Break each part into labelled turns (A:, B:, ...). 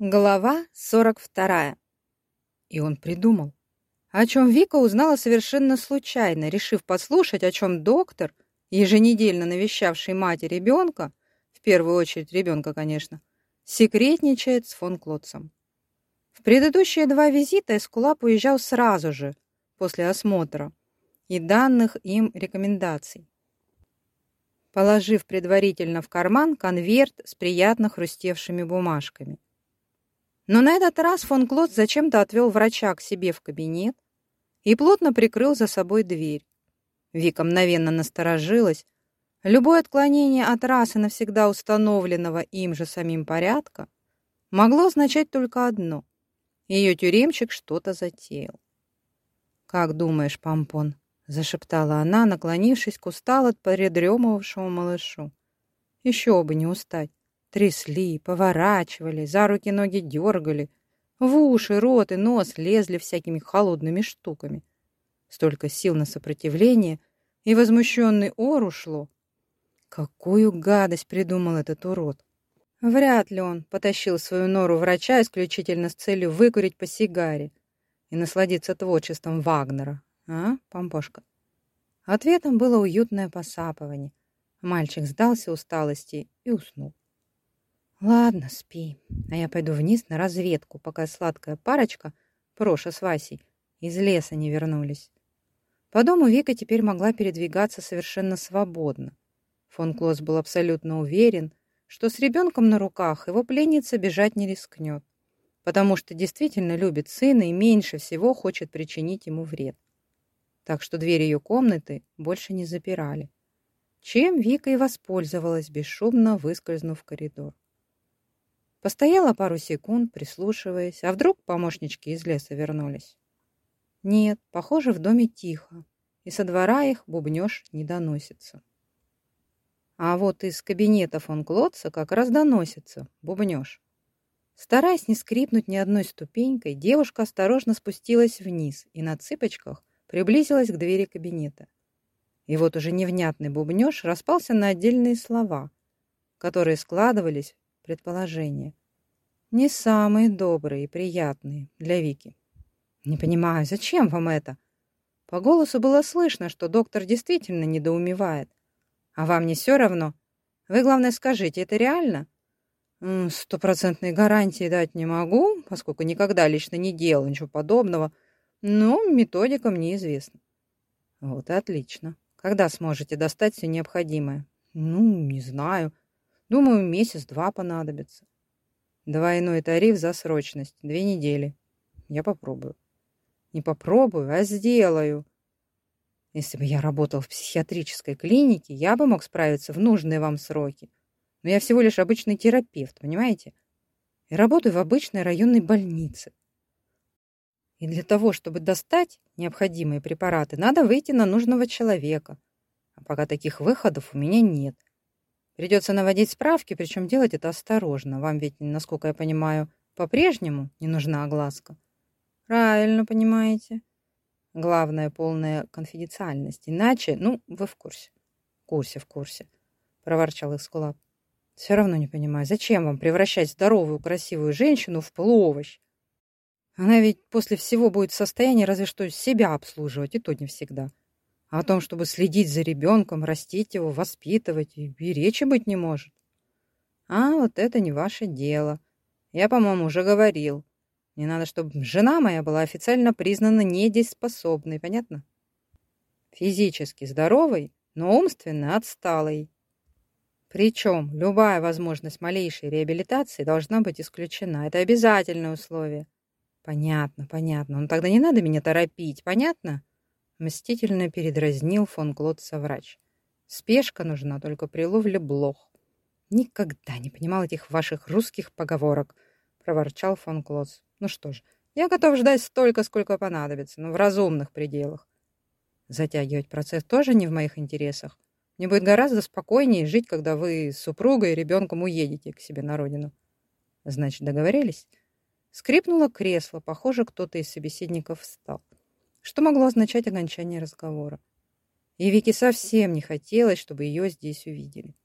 A: Глава 42. И он придумал. О чем Вика узнала совершенно случайно, решив послушать, о чем доктор, еженедельно навещавший мать и ребенка, в первую очередь ребенка, конечно, секретничает с фон Клотцем. В предыдущие два визита Эскулап уезжал сразу же, после осмотра и данных им рекомендаций, положив предварительно в карман конверт с приятно хрустевшими бумажками – но на этот раз фон Клод зачем-то отвел врача к себе в кабинет и плотно прикрыл за собой дверь. Вика мгновенно насторожилась. Любое отклонение от расы навсегда установленного им же самим порядка могло означать только одно. Ее тюремщик что-то затеял. «Как думаешь, Помпон?» — зашептала она, наклонившись к устало передремывавшему малышу. «Еще бы не устать. Трясли, поворачивали, за руки ноги дергали, в уши, рот и нос лезли всякими холодными штуками. Столько сил на сопротивление, и возмущенный ор ушло. Какую гадость придумал этот урод! Вряд ли он потащил свою нору врача исключительно с целью выкурить по сигаре и насладиться творчеством Вагнера. А, помпошка? Ответом было уютное посапывание. Мальчик сдался усталости и уснул. Ладно, спи, а я пойду вниз на разведку, пока сладкая парочка, Проша с Васей, из леса не вернулись. По дому Вика теперь могла передвигаться совершенно свободно. Фон Клосс был абсолютно уверен, что с ребенком на руках его пленница бежать не рискнет, потому что действительно любит сына и меньше всего хочет причинить ему вред. Так что дверь ее комнаты больше не запирали. Чем Вика и воспользовалась, бесшумно выскользнув в коридор. Постояла пару секунд, прислушиваясь, а вдруг помощнички из леса вернулись. Нет, похоже, в доме тихо, и со двора их бубнёж не доносится. А вот из кабинета фон Клотца как раз доносится бубнёж. Стараясь не скрипнуть ни одной ступенькой, девушка осторожно спустилась вниз и на цыпочках приблизилась к двери кабинета. И вот уже невнятный бубнёж распался на отдельные слова, которые складывались предположения. Не самые добрые и приятные для Вики. Не понимаю, зачем вам это? По голосу было слышно, что доктор действительно недоумевает. А вам не все равно? Вы, главное, скажите, это реально? Стопроцентной гарантии дать не могу, поскольку никогда лично не делал ничего подобного, но методика мне известна. Вот и отлично. Когда сможете достать все необходимое? Ну, не знаю. Думаю, месяц-два понадобится. Двойной тариф за срочность. Две недели. Я попробую. Не попробую, а сделаю. Если бы я работал в психиатрической клинике, я бы мог справиться в нужные вам сроки. Но я всего лишь обычный терапевт, понимаете? И работаю в обычной районной больнице. И для того, чтобы достать необходимые препараты, надо выйти на нужного человека. А пока таких выходов у меня нет. Придется наводить справки, причем делать это осторожно. Вам ведь, насколько я понимаю, по-прежнему не нужна огласка. Правильно понимаете. Главное, полная конфиденциальность. Иначе, ну, вы в курсе. В курсе, в курсе. Проворчал Эскулап. Все равно не понимаю, зачем вам превращать здоровую, красивую женщину в полуовощ? Она ведь после всего будет в состоянии разве что себя обслуживать, и то не всегда. А о том, чтобы следить за ребенком, растить его, воспитывать, и, и речи быть не может. А вот это не ваше дело. Я, по-моему, уже говорил. Мне надо, чтобы жена моя была официально признана недееспособной, понятно? Физически здоровой, но умственно отсталой. Причем любая возможность малейшей реабилитации должна быть исключена. Это обязательное условие. Понятно, понятно. Ну тогда не надо меня торопить, понятно? Мстительно передразнил фон Клотца врач. Спешка нужна только при ловле блох. Никогда не понимал этих ваших русских поговорок, проворчал фон Клотц. Ну что ж, я готов ждать столько, сколько понадобится, но в разумных пределах. Затягивать процесс тоже не в моих интересах. Мне будет гораздо спокойнее жить, когда вы с супругой и ребенком уедете к себе на родину. Значит, договорились? Скрипнуло кресло. Похоже, кто-то из собеседников встал что могло означать окончание разговора. И Вике совсем не хотелось, чтобы ее здесь увидели.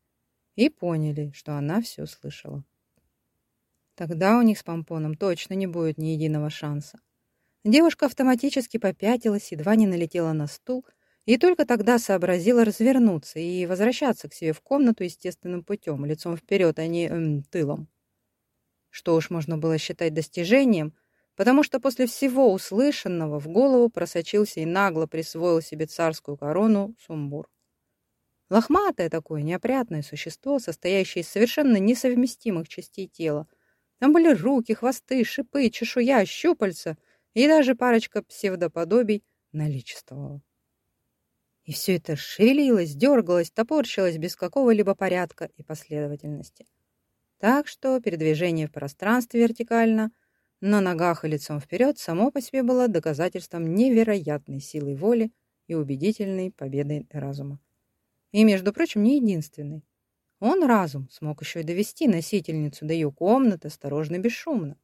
A: И поняли, что она все слышала. Тогда у них с помпоном точно не будет ни единого шанса. Девушка автоматически попятилась, едва не налетела на стул, и только тогда сообразила развернуться и возвращаться к себе в комнату естественным путем, лицом вперед, а не эм, тылом. Что уж можно было считать достижением, потому что после всего услышанного в голову просочился и нагло присвоил себе царскую корону Сумбур. Лохматое такое неопрятное существо, состоящее из совершенно несовместимых частей тела. Там были руки, хвосты, шипы, чешуя, щупальца — и даже парочка псевдоподобий наличествовала. И все это шевелилось, дергалось, топорщилось без какого-либо порядка и последовательности. Так что передвижение в пространстве вертикально, на ногах и лицом вперед, само по себе было доказательством невероятной силы воли и убедительной победы разума. И, между прочим, не единственный. Он, разум, смог еще и довести носительницу до ее комнаты осторожно бесшумно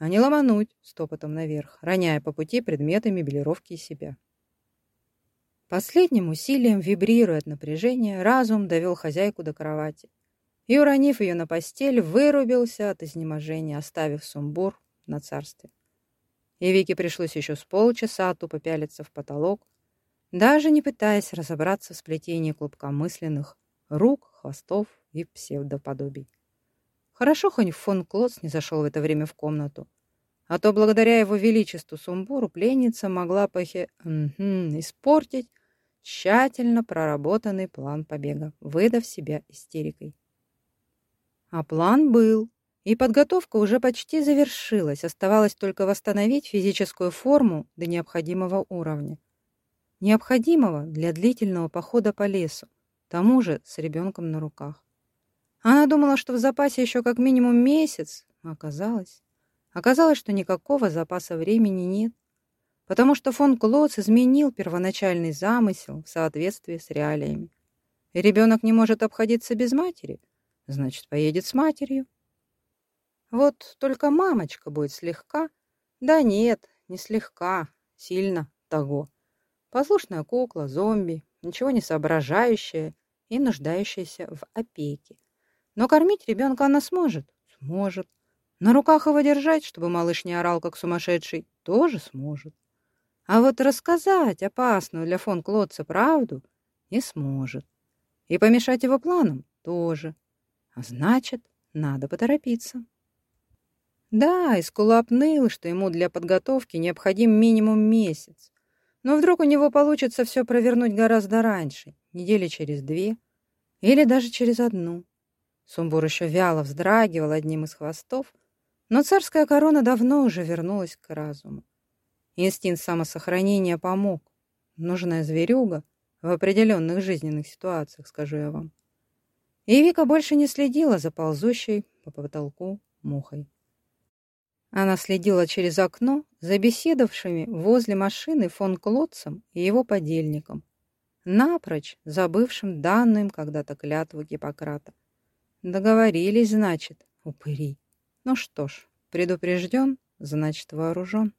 A: а не ломануть стопотом наверх, роняя по пути предметы мебелировки и себя. Последним усилием, вибрируя от напряжения, разум довел хозяйку до кровати и, уронив ее на постель, вырубился от изнеможения, оставив сумбур на царстве. И Вике пришлось еще с полчаса тупо пялиться в потолок, даже не пытаясь разобраться в сплетении клубка мысленных рук, хвостов и псевдоподобий. Хорошо, хоть фон Клоц не зашел в это время в комнату. А то благодаря его величеству Сумбуру пленница могла похе... Испортить тщательно проработанный план побега, выдав себя истерикой. А план был, и подготовка уже почти завершилась, оставалось только восстановить физическую форму до необходимого уровня. Необходимого для длительного похода по лесу, тому же с ребенком на руках. Она думала, что в запасе еще как минимум месяц, а оказалось... Оказалось, что никакого запаса времени нет, потому что фон Клоц изменил первоначальный замысел в соответствии с реалиями. И ребенок не может обходиться без матери, значит, поедет с матерью. Вот только мамочка будет слегка, да нет, не слегка, сильно того. Послушная кукла, зомби, ничего не соображающая и нуждающаяся в опеке. Но кормить ребенка она сможет. Сможет. На руках его держать, чтобы малыш не орал, как сумасшедший, тоже сможет. А вот рассказать опасную для фон Клотца правду не сможет. И помешать его планам тоже. А значит, надо поторопиться. Да, Искулап ныл, что ему для подготовки необходим минимум месяц. Но вдруг у него получится все провернуть гораздо раньше, недели через две или даже через одну. Сумбур еще вяло вздрагивал одним из хвостов, но царская корона давно уже вернулась к разуму. Инстинкт самосохранения помог. Нужная зверюга в определенных жизненных ситуациях, скажу я вам. И Вика больше не следила за ползущей по потолку мухой. Она следила через окно за беседовавшими возле машины фон Клотцем и его подельником, напрочь забывшим данным когда-то клятву Гиппократа. Договорились, значит, упыри. Ну что ж, предупрежден, значит вооружен.